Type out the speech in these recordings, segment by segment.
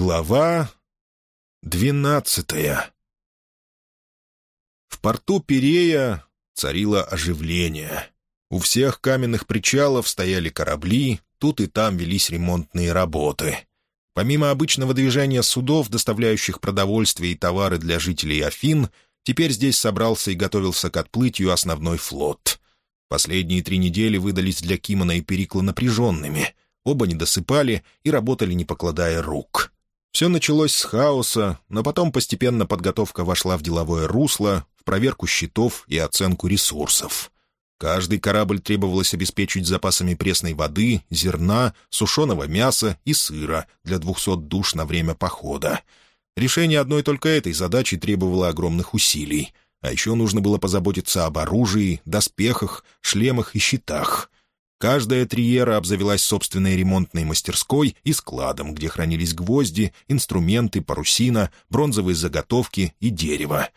Глава двенадцатая В порту Перея царило оживление. У всех каменных причалов стояли корабли, тут и там велись ремонтные работы. Помимо обычного движения судов, доставляющих продовольствие и товары для жителей Афин, теперь здесь собрался и готовился к отплытию основной флот. Последние три недели выдались для Кимона и Перикла напряженными. Оба не досыпали и работали, не покладая рук. Все началось с хаоса, но потом постепенно подготовка вошла в деловое русло, в проверку счетов и оценку ресурсов. Каждый корабль требовалось обеспечить запасами пресной воды, зерна, сушеного мяса и сыра для двухсот душ на время похода. Решение одной только этой задачи требовало огромных усилий. А еще нужно было позаботиться об оружии, доспехах, шлемах и щитах. Каждая триера обзавелась собственной ремонтной мастерской и складом, где хранились гвозди, инструменты, парусина, бронзовые заготовки и дерево.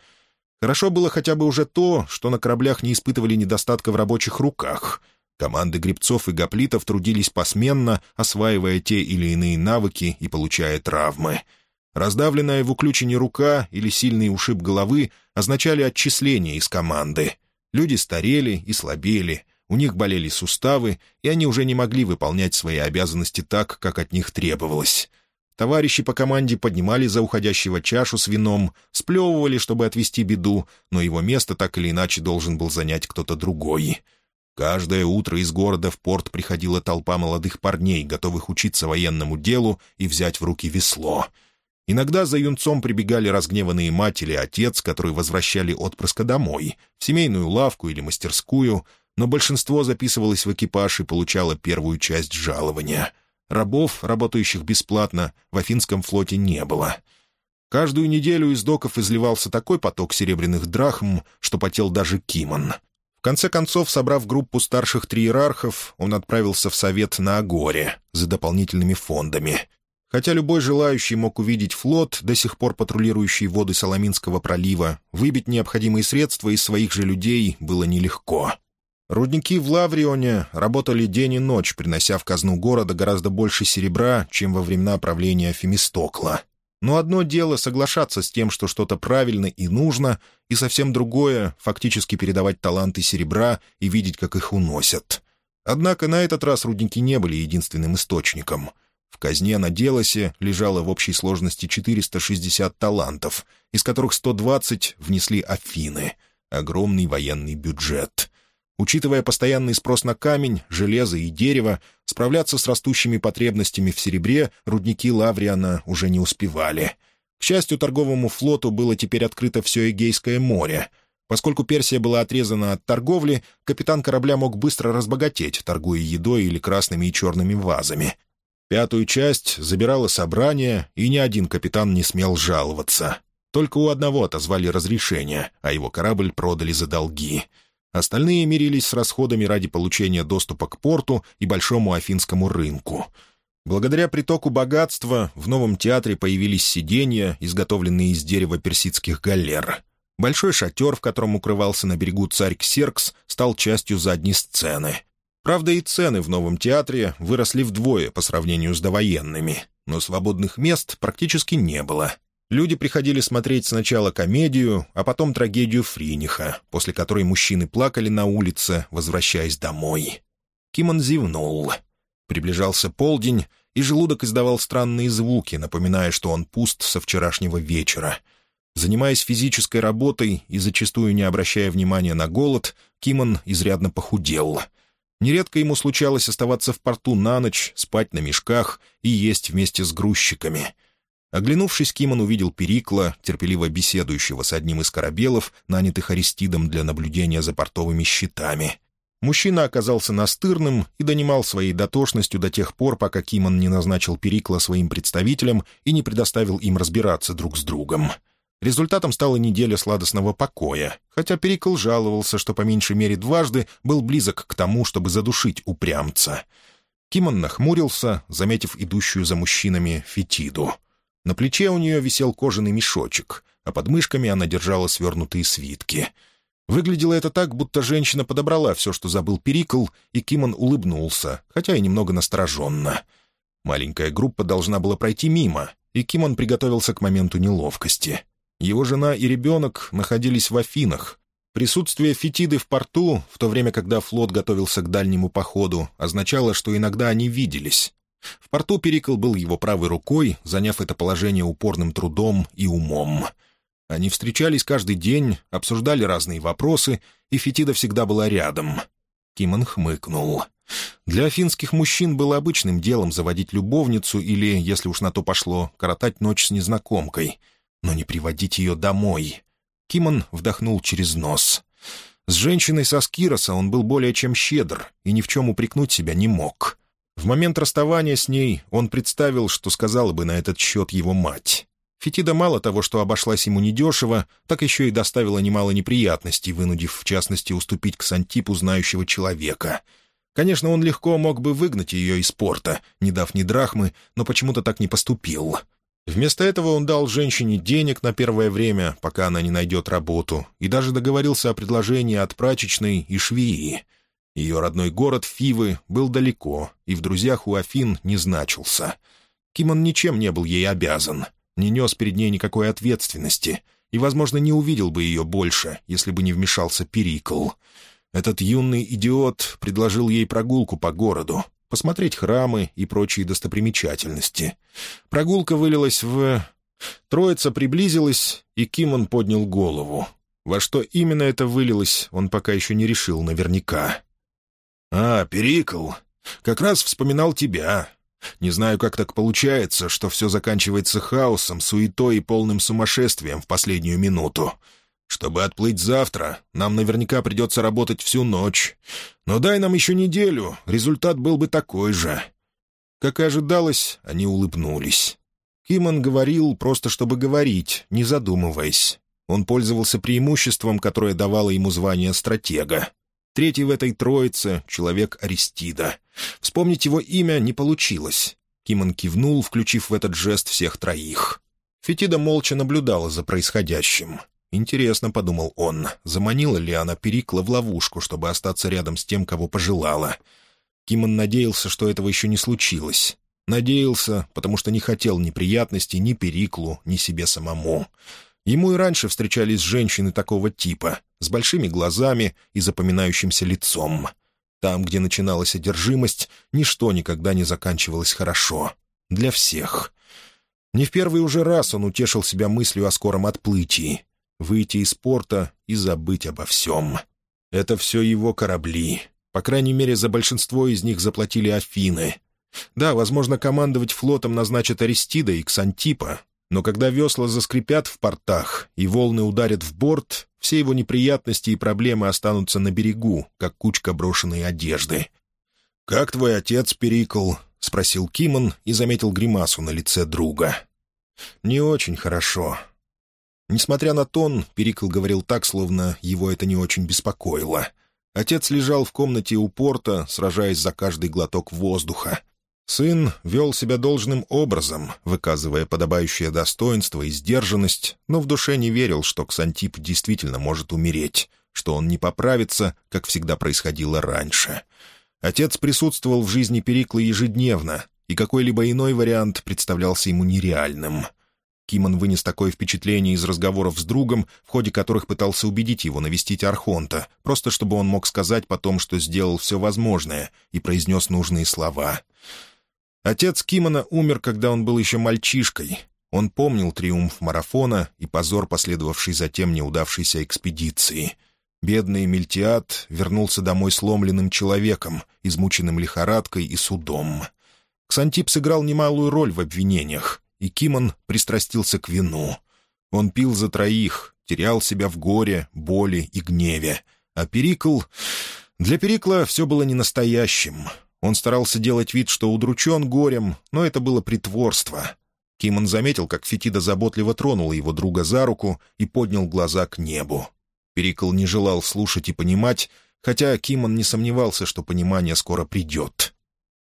Хорошо было хотя бы уже то, что на кораблях не испытывали недостатка в рабочих руках. Команды гребцов и гоплитов трудились посменно, осваивая те или иные навыки и получая травмы. Раздавленная в уключении рука или сильный ушиб головы означали отчисление из команды. Люди старели и слабели — у них болели суставы, и они уже не могли выполнять свои обязанности так, как от них требовалось. Товарищи по команде поднимали за уходящего чашу с вином, сплевывали, чтобы отвести беду, но его место так или иначе должен был занять кто-то другой. Каждое утро из города в порт приходила толпа молодых парней, готовых учиться военному делу и взять в руки весло. Иногда за юнцом прибегали разгневанные мать или отец, которые возвращали отпрыска домой, в семейную лавку или мастерскую — но большинство записывалось в экипаж и получало первую часть жалования. Рабов, работающих бесплатно, в Афинском флоте не было. Каждую неделю из доков изливался такой поток серебряных драхм, что потел даже Кимон. В конце концов, собрав группу старших триерархов, он отправился в совет на Агоре за дополнительными фондами. Хотя любой желающий мог увидеть флот, до сих пор патрулирующий воды Соломинского пролива, выбить необходимые средства из своих же людей было нелегко. Рудники в Лаврионе работали день и ночь, принося в казну города гораздо больше серебра, чем во времена правления Фемистокла. Но одно дело соглашаться с тем, что что-то правильно и нужно, и совсем другое — фактически передавать таланты серебра и видеть, как их уносят. Однако на этот раз рудники не были единственным источником. В казне на Делосе лежало в общей сложности 460 талантов, из которых 120 внесли Афины — огромный военный бюджет — Учитывая постоянный спрос на камень, железо и дерево, справляться с растущими потребностями в серебре рудники Лавриана уже не успевали. К счастью, торговому флоту было теперь открыто все Эгейское море. Поскольку Персия была отрезана от торговли, капитан корабля мог быстро разбогатеть, торгуя едой или красными и черными вазами. Пятую часть забирало собрание, и ни один капитан не смел жаловаться. Только у одного отозвали разрешение, а его корабль продали за долги — Остальные мирились с расходами ради получения доступа к порту и большому афинскому рынку. Благодаря притоку богатства в новом театре появились сиденья, изготовленные из дерева персидских галер. Большой шатер, в котором укрывался на берегу царь Ксеркс, стал частью задней сцены. Правда, и цены в новом театре выросли вдвое по сравнению с довоенными, но свободных мест практически не было — Люди приходили смотреть сначала комедию, а потом трагедию Фриниха, после которой мужчины плакали на улице, возвращаясь домой. Кимон зевнул. Приближался полдень, и желудок издавал странные звуки, напоминая, что он пуст со вчерашнего вечера. Занимаясь физической работой и зачастую не обращая внимания на голод, Кимон изрядно похудел. Нередко ему случалось оставаться в порту на ночь, спать на мешках и есть вместе с грузчиками — Оглянувшись, Кимон увидел Перикла, терпеливо беседующего с одним из корабелов, нанятых Аристидом для наблюдения за портовыми щитами. Мужчина оказался настырным и донимал своей дотошностью до тех пор, пока Кимон не назначил Перикла своим представителем и не предоставил им разбираться друг с другом. Результатом стала неделя сладостного покоя, хотя Перикл жаловался, что по меньшей мере дважды был близок к тому, чтобы задушить упрямца. Кимон нахмурился, заметив идущую за мужчинами Фетиду — на плече у нее висел кожаный мешочек, а под мышками она держала свернутые свитки. Выглядело это так, будто женщина подобрала все, что забыл Перикл, и Кимон улыбнулся, хотя и немного настороженно. Маленькая группа должна была пройти мимо, и Кимон приготовился к моменту неловкости. Его жена и ребенок находились в Афинах. Присутствие Фетиды в порту, в то время, когда флот готовился к дальнему походу, означало, что иногда они виделись. В порту Перикл был его правой рукой, заняв это положение упорным трудом и умом. Они встречались каждый день, обсуждали разные вопросы, и Фетида всегда была рядом. Кимон хмыкнул. Для афинских мужчин было обычным делом заводить любовницу или, если уж на то пошло, коротать ночь с незнакомкой, но не приводить ее домой. Кимон вдохнул через нос. С женщиной со Скироса он был более чем щедр и ни в чем упрекнуть себя не мог. В момент расставания с ней он представил, что сказала бы на этот счет его мать. Фетида мало того, что обошлась ему недешево, так еще и доставила немало неприятностей, вынудив, в частности, уступить к Сантипу знающего человека. Конечно, он легко мог бы выгнать ее из порта, не дав ни драхмы, но почему-то так не поступил. Вместо этого он дал женщине денег на первое время, пока она не найдет работу, и даже договорился о предложении от прачечной и швеи. Ее родной город Фивы был далеко, и в друзьях у Афин не значился. Кимон ничем не был ей обязан, не нес перед ней никакой ответственности и, возможно, не увидел бы ее больше, если бы не вмешался Перикл. Этот юный идиот предложил ей прогулку по городу, посмотреть храмы и прочие достопримечательности. Прогулка вылилась в... Троица приблизилась, и Кимон поднял голову. Во что именно это вылилось, он пока еще не решил наверняка. «А, Перикл, как раз вспоминал тебя. Не знаю, как так получается, что все заканчивается хаосом, суетой и полным сумасшествием в последнюю минуту. Чтобы отплыть завтра, нам наверняка придется работать всю ночь. Но дай нам еще неделю, результат был бы такой же». Как и ожидалось, они улыбнулись. Кимон говорил просто чтобы говорить, не задумываясь. Он пользовался преимуществом, которое давало ему звание стратега. Третий в этой троице — человек Аристида. Вспомнить его имя не получилось. Кимон кивнул, включив в этот жест всех троих. Фетида молча наблюдала за происходящим. «Интересно», — подумал он, — заманила ли она Перикла в ловушку, чтобы остаться рядом с тем, кого пожелала. Кимон надеялся, что этого еще не случилось. Надеялся, потому что не хотел неприятностей ни Периклу, ни себе самому. Ему и раньше встречались женщины такого типа, с большими глазами и запоминающимся лицом. Там, где начиналась одержимость, ничто никогда не заканчивалось хорошо. Для всех. Не в первый уже раз он утешил себя мыслью о скором отплытии. Выйти из порта и забыть обо всем. Это все его корабли. По крайней мере, за большинство из них заплатили Афины. Да, возможно, командовать флотом назначат Аристида и Ксантипа, но когда весла заскрипят в портах и волны ударят в борт, все его неприятности и проблемы останутся на берегу, как кучка брошенной одежды. «Как твой отец, Перикл?» — спросил Кимон и заметил гримасу на лице друга. «Не очень хорошо». Несмотря на тон, Перикл говорил так, словно его это не очень беспокоило. Отец лежал в комнате у порта, сражаясь за каждый глоток воздуха, Сын вел себя должным образом, выказывая подобающее достоинство и сдержанность, но в душе не верил, что Ксантип действительно может умереть, что он не поправится, как всегда происходило раньше. Отец присутствовал в жизни Перикла ежедневно, и какой-либо иной вариант представлялся ему нереальным. Кимон вынес такое впечатление из разговоров с другом, в ходе которых пытался убедить его навестить Архонта, просто чтобы он мог сказать потом, что сделал все возможное, и произнес нужные слова — Отец Кимона умер, когда он был еще мальчишкой. Он помнил триумф марафона и позор, последовавший затем неудавшейся экспедиции. Бедный Мельтиад вернулся домой сломленным человеком, измученным лихорадкой и судом. Ксантип сыграл немалую роль в обвинениях, и Кимон пристрастился к вину. Он пил за троих, терял себя в горе, боли и гневе. А Перикл... Для Перикла все было не настоящим. Он старался делать вид, что удручен горем, но это было притворство. Кимон заметил, как Фетида заботливо тронула его друга за руку и поднял глаза к небу. Перикл не желал слушать и понимать, хотя Кимон не сомневался, что понимание скоро придет.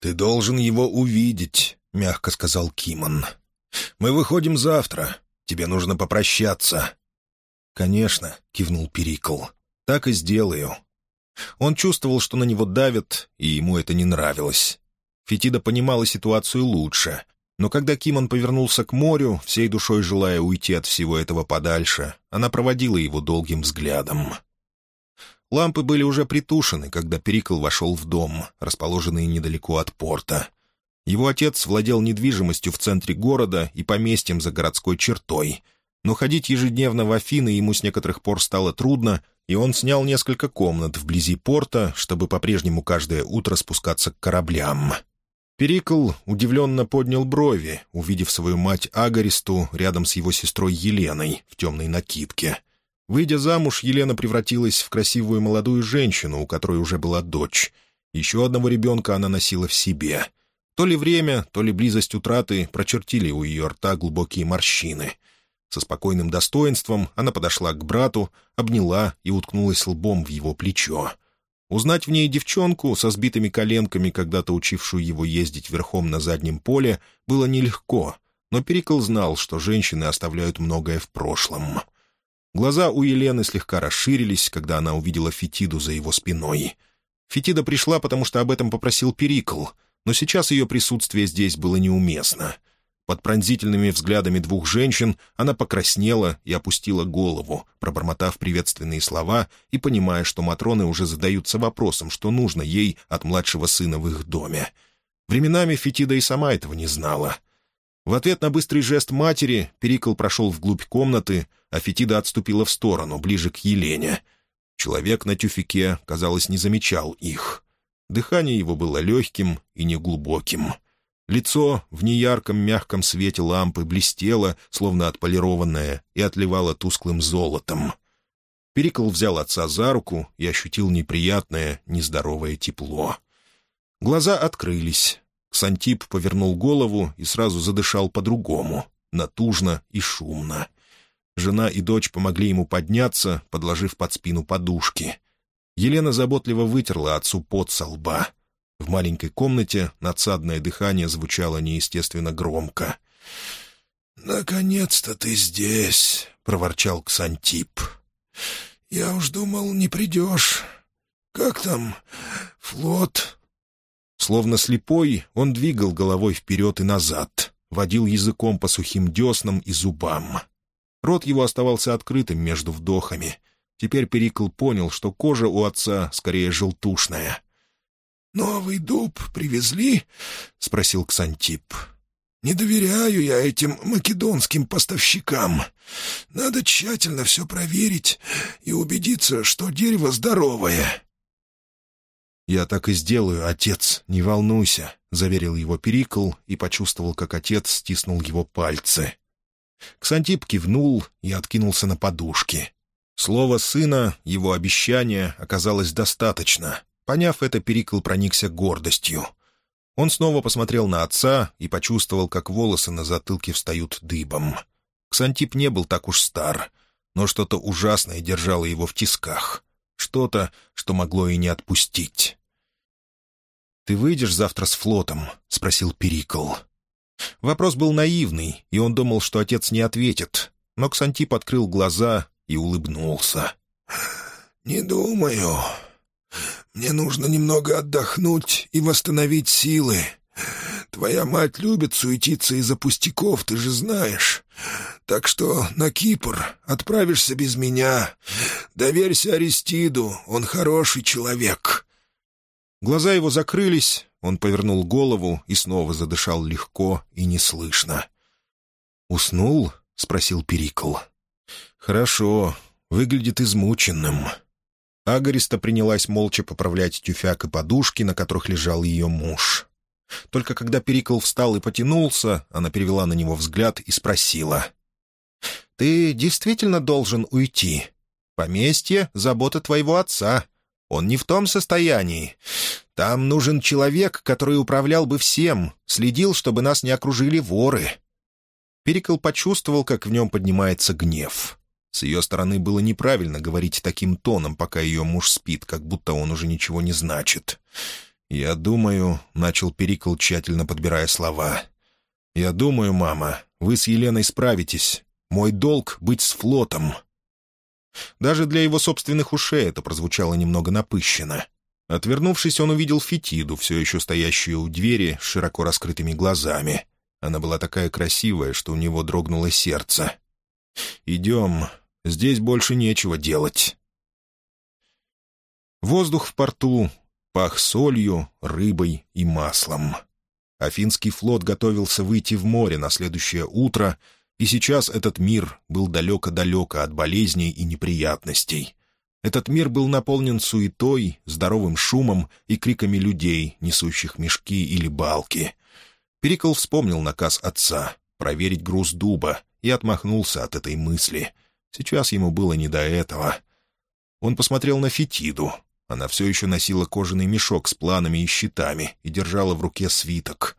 «Ты должен его увидеть», — мягко сказал Кимон. «Мы выходим завтра. Тебе нужно попрощаться». «Конечно», — кивнул Перикл. «Так и сделаю. Он чувствовал, что на него давят, и ему это не нравилось. Фетида понимала ситуацию лучше. Но когда Кимон повернулся к морю, всей душой желая уйти от всего этого подальше, она проводила его долгим взглядом. Лампы были уже притушены, когда Перикл вошел в дом, расположенный недалеко от порта. Его отец владел недвижимостью в центре города и поместьем за городской чертой. Но ходить ежедневно в Афины ему с некоторых пор стало трудно, и он снял несколько комнат вблизи порта, чтобы по-прежнему каждое утро спускаться к кораблям. Перикл удивленно поднял брови, увидев свою мать Агаристу рядом с его сестрой Еленой в темной накидке. Выйдя замуж, Елена превратилась в красивую молодую женщину, у которой уже была дочь. Еще одного ребенка она носила в себе. То ли время, то ли близость утраты прочертили у ее рта глубокие морщины. Со спокойным достоинством она подошла к брату, обняла и уткнулась лбом в его плечо. Узнать в ней девчонку со сбитыми коленками, когда-то учившую его ездить верхом на заднем поле, было нелегко, но Перикл знал, что женщины оставляют многое в прошлом. Глаза у Елены слегка расширились, когда она увидела Фетиду за его спиной. Фетида пришла, потому что об этом попросил Перикл, но сейчас ее присутствие здесь было неуместно — под пронзительными взглядами двух женщин она покраснела и опустила голову, пробормотав приветственные слова и понимая, что Матроны уже задаются вопросом, что нужно ей от младшего сына в их доме. Временами Фетида и сама этого не знала. В ответ на быстрый жест матери Перикл прошел вглубь комнаты, а Фетида отступила в сторону, ближе к Елене. Человек на тюфике, казалось, не замечал их. Дыхание его было легким и неглубоким — Лицо в неярком мягком свете лампы блестело, словно отполированное, и отливало тусклым золотом. Перикл взял отца за руку и ощутил неприятное, нездоровое тепло. Глаза открылись. Сантип повернул голову и сразу задышал по-другому, натужно и шумно. Жена и дочь помогли ему подняться, подложив под спину подушки. Елена заботливо вытерла отцу пот со лба — в маленькой комнате надсадное дыхание звучало неестественно громко. «Наконец-то ты здесь!» — проворчал Ксантип. «Я уж думал, не придешь. Как там флот?» Словно слепой, он двигал головой вперед и назад, водил языком по сухим деснам и зубам. Рот его оставался открытым между вдохами. Теперь Перикл понял, что кожа у отца скорее желтушная — «Новый дуб привезли?» — спросил Ксантип. «Не доверяю я этим македонским поставщикам. Надо тщательно все проверить и убедиться, что дерево здоровое». «Я так и сделаю, отец, не волнуйся», — заверил его Перикл и почувствовал, как отец стиснул его пальцы. Ксантип кивнул и откинулся на подушки. Слово сына, его обещание оказалось достаточно. Поняв это, Перикл проникся гордостью. Он снова посмотрел на отца и почувствовал, как волосы на затылке встают дыбом. Ксантип не был так уж стар, но что-то ужасное держало его в тисках. Что-то, что могло и не отпустить. «Ты выйдешь завтра с флотом?» — спросил Перикл. Вопрос был наивный, и он думал, что отец не ответит. Но Ксантип открыл глаза и улыбнулся. «Не думаю. Мне нужно немного отдохнуть и восстановить силы. Твоя мать любит суетиться из-за пустяков, ты же знаешь. Так что на Кипр отправишься без меня. Доверься Аристиду, он хороший человек». Глаза его закрылись, он повернул голову и снова задышал легко и неслышно. «Уснул?» — спросил Перикл. «Хорошо, выглядит измученным». Агариста принялась молча поправлять тюфяк и подушки, на которых лежал ее муж. Только когда Перикл встал и потянулся, она перевела на него взгляд и спросила. «Ты действительно должен уйти? Поместье — забота твоего отца. Он не в том состоянии. Там нужен человек, который управлял бы всем, следил, чтобы нас не окружили воры». Перикл почувствовал, как в нем поднимается гнев. С ее стороны было неправильно говорить таким тоном, пока ее муж спит, как будто он уже ничего не значит. «Я думаю...» — начал Перикл, тщательно подбирая слова. «Я думаю, мама, вы с Еленой справитесь. Мой долг — быть с флотом». Даже для его собственных ушей это прозвучало немного напыщенно. Отвернувшись, он увидел Фетиду, все еще стоящую у двери с широко раскрытыми глазами. Она была такая красивая, что у него дрогнуло сердце. «Идем. Здесь больше нечего делать». Воздух в порту пах солью, рыбой и маслом. Афинский флот готовился выйти в море на следующее утро, и сейчас этот мир был далеко-далеко от болезней и неприятностей. Этот мир был наполнен суетой, здоровым шумом и криками людей, несущих мешки или балки. Перикл вспомнил наказ отца — проверить груз дуба, и отмахнулся от этой мысли. Сейчас ему было не до этого. Он посмотрел на Фетиду. Она все еще носила кожаный мешок с планами и щитами и держала в руке свиток.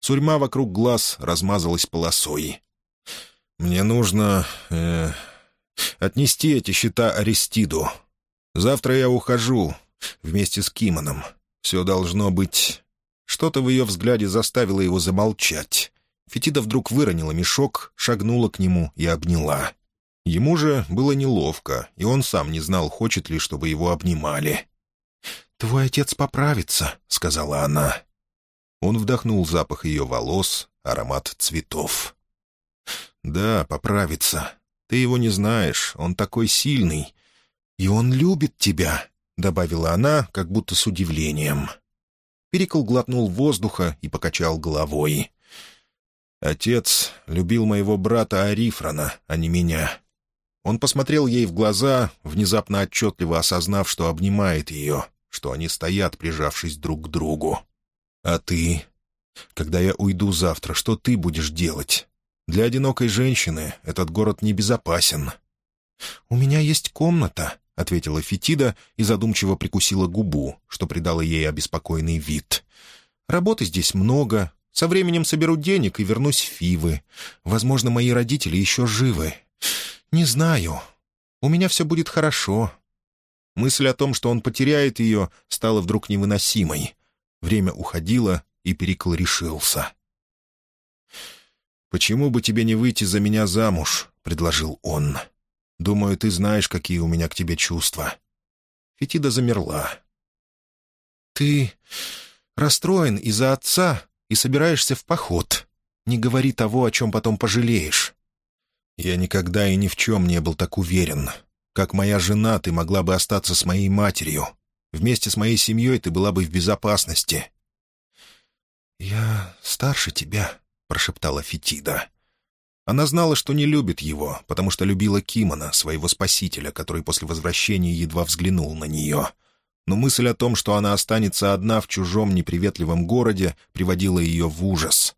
Сурьма вокруг глаз размазалась полосой. «Мне нужно... Э, отнести эти счета Аристиду. Завтра я ухожу вместе с Кимоном. Все должно быть...» Что-то в ее взгляде заставило его замолчать. Фетида вдруг выронила мешок, шагнула к нему и обняла. Ему же было неловко, и он сам не знал, хочет ли, чтобы его обнимали. «Твой отец поправится», — сказала она. Он вдохнул запах ее волос, аромат цветов. «Да, поправится. Ты его не знаешь, он такой сильный. И он любит тебя», — добавила она, как будто с удивлением. Перикл глотнул воздуха и покачал головой. «Отец любил моего брата Арифрана, а не меня». Он посмотрел ей в глаза, внезапно отчетливо осознав, что обнимает ее, что они стоят, прижавшись друг к другу. «А ты? Когда я уйду завтра, что ты будешь делать? Для одинокой женщины этот город небезопасен». «У меня есть комната», — ответила Фетида и задумчиво прикусила губу, что придало ей обеспокоенный вид. «Работы здесь много. Со временем соберу денег и вернусь в Фивы. Возможно, мои родители еще живы. Не знаю. У меня все будет хорошо». Мысль о том, что он потеряет ее, стала вдруг невыносимой. Время уходило, и Перикл решился. «Почему бы тебе не выйти за меня замуж?» — предложил он. «Думаю, ты знаешь, какие у меня к тебе чувства». Фетида замерла. «Ты расстроен из-за отца и собираешься в поход. Не говори того, о чем потом пожалеешь». «Я никогда и ни в чем не был так уверен. Как моя жена, ты могла бы остаться с моей матерью. Вместе с моей семьей ты была бы в безопасности». «Я старше тебя», — прошептала Фетида. Она знала, что не любит его, потому что любила Кимона, своего спасителя, который после возвращения едва взглянул на нее. Но мысль о том, что она останется одна в чужом неприветливом городе, приводила ее в ужас.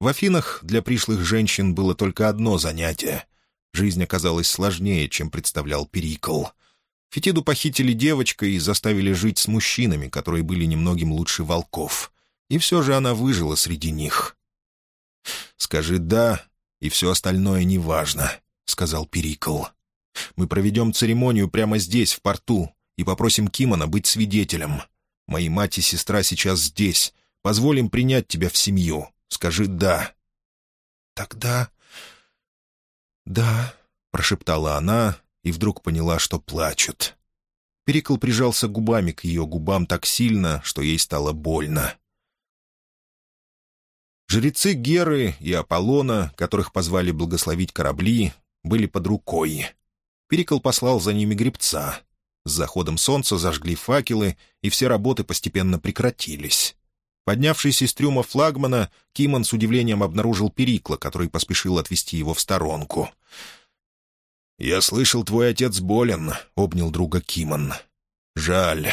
В Афинах для пришлых женщин было только одно занятие. Жизнь оказалась сложнее, чем представлял Перикл. Фетиду похитили девочкой и заставили жить с мужчинами, которые были немногим лучше волков. И все же она выжила среди них. «Скажи «да», и все остальное неважно», — сказал Перикл. «Мы проведем церемонию прямо здесь, в порту, и попросим Кимона быть свидетелем. Мои мать и сестра сейчас здесь. Позволим принять тебя в семью. Скажи «да». «Тогда...» «Да», — прошептала она и вдруг поняла, что плачет. Перикл прижался губами к ее губам так сильно, что ей стало больно. Жрецы Геры и Аполлона, которых позвали благословить корабли, были под рукой. Перикл послал за ними гребца. С заходом солнца зажгли факелы, и все работы постепенно прекратились. Поднявшись из трюма флагмана, Кимон с удивлением обнаружил Перикла, который поспешил отвести его в сторонку. «Я слышал, твой отец болен», — обнял друга Кимон. «Жаль.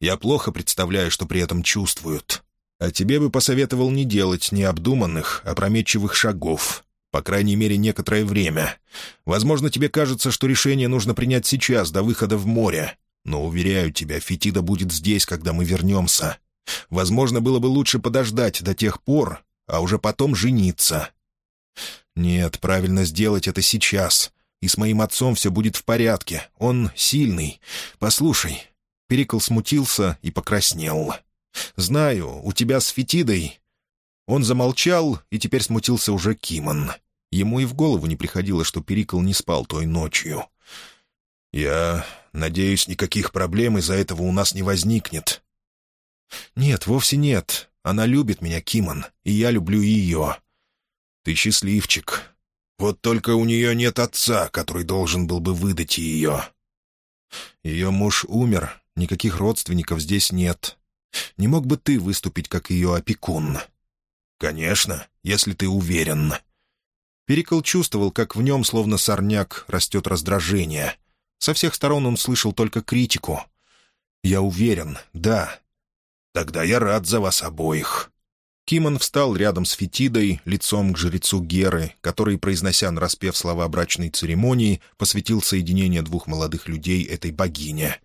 Я плохо представляю, что при этом чувствуют. А тебе бы посоветовал не делать необдуманных, опрометчивых шагов. По крайней мере, некоторое время. Возможно, тебе кажется, что решение нужно принять сейчас, до выхода в море. Но, уверяю тебя, Фетида будет здесь, когда мы вернемся. Возможно, было бы лучше подождать до тех пор, а уже потом жениться. Нет, правильно сделать это сейчас. И с моим отцом все будет в порядке. Он сильный. Послушай». Перикл смутился и покраснел. «Знаю, у тебя с Фетидой...» Он замолчал, и теперь смутился уже Кимон. Ему и в голову не приходило, что Перикл не спал той ночью. «Я надеюсь, никаких проблем из-за этого у нас не возникнет». «Нет, вовсе нет. Она любит меня, Кимон, и я люблю ее. Ты счастливчик. Вот только у нее нет отца, который должен был бы выдать ее. Ее муж умер, никаких родственников здесь нет. Не мог бы ты выступить как ее опекун?» «Конечно, если ты уверен». Перикл чувствовал, как в нем, словно сорняк, растет раздражение. Со всех сторон он слышал только критику. «Я уверен, да. Тогда я рад за вас обоих». Кимон встал рядом с Фетидой, лицом к жрецу Геры, который, произнося нараспев слова брачной церемонии, посвятил соединение двух молодых людей этой богине.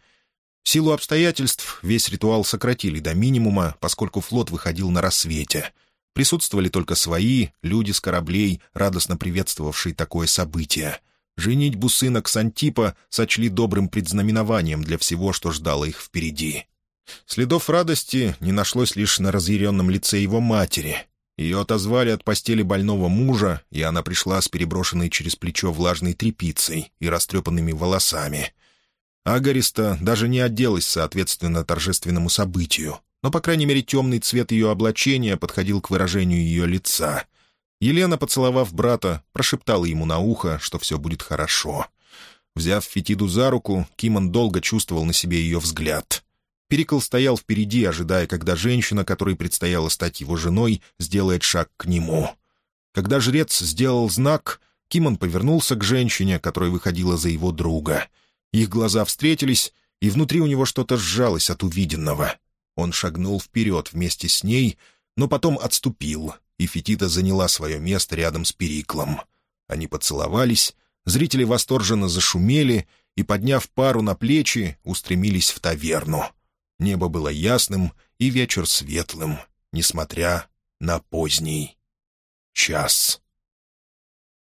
В силу обстоятельств весь ритуал сократили до минимума, поскольку флот выходил на рассвете. Присутствовали только свои, люди с кораблей, радостно приветствовавшие такое событие. Женитьбу сына Ксантипа сочли добрым предзнаменованием для всего, что ждало их впереди. Следов радости не нашлось лишь на разъяренном лице его матери. Ее отозвали от постели больного мужа, и она пришла с переброшенной через плечо влажной тряпицей и растрепанными волосами. Агариста даже не оделась соответственно торжественному событию, но, по крайней мере, темный цвет ее облачения подходил к выражению ее лица. Елена, поцеловав брата, прошептала ему на ухо, что все будет хорошо. Взяв Фетиду за руку, Кимон долго чувствовал на себе ее взгляд. Перикл стоял впереди, ожидая, когда женщина, которой предстояло стать его женой, сделает шаг к нему. Когда жрец сделал знак, Кимон повернулся к женщине, которая выходила за его друга — их глаза встретились, и внутри у него что-то сжалось от увиденного. Он шагнул вперед вместе с ней, но потом отступил, и Фетита заняла свое место рядом с Периклом. Они поцеловались, зрители восторженно зашумели и, подняв пару на плечи, устремились в таверну. Небо было ясным и вечер светлым, несмотря на поздний час.